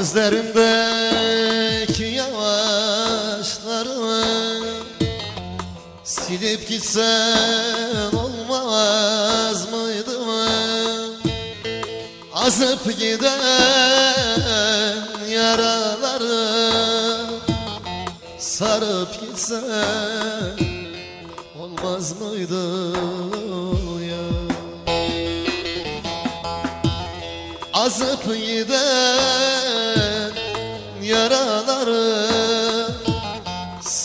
Gözlerimdeki yavaşları Silip gitsen olmaz mıydı? Azıp giden yaraları Sarıp gitsen olmaz mıydı Azıp giden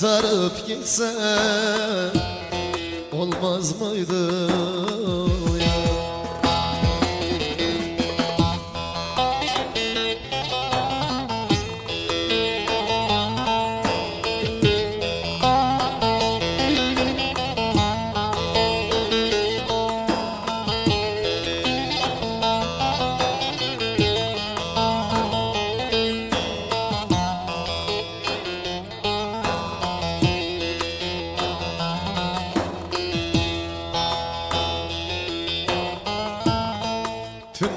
Sarıp gitsen olmaz mıydı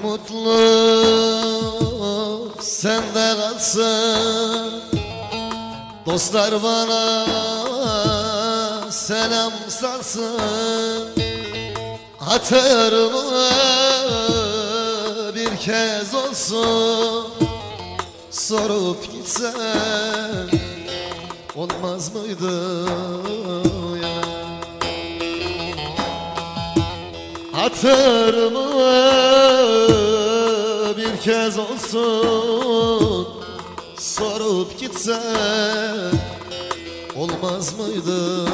mutluluk sende kalsın Dostlar bana selam salsın Hatırımı bir kez olsun. Sorup gitsen olmaz mıydı Hatırımı bir kez olsun. Sorup gitsen olmaz mıydı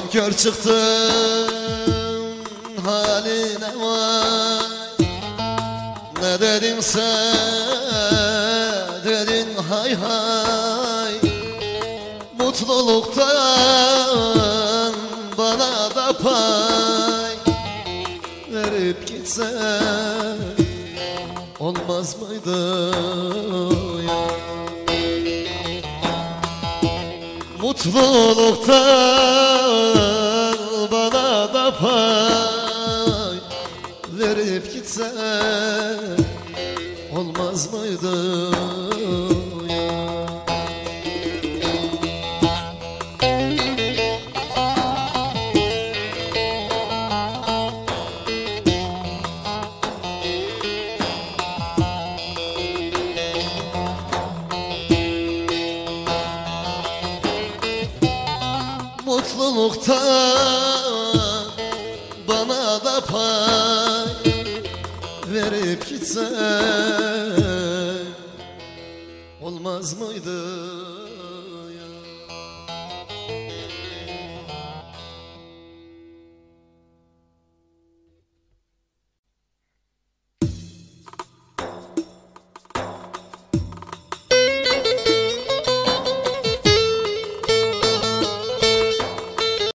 Namkör çıktın haline vay. Ne dedin sen dedin hay hay. Mutluluktan bana da pay. Verip gitsen olmaz mıydı Mutluluktan pay Verip gitsen olmaz mıydı? Mutluluktan bana da pay Verip gitsen olmaz mıydı?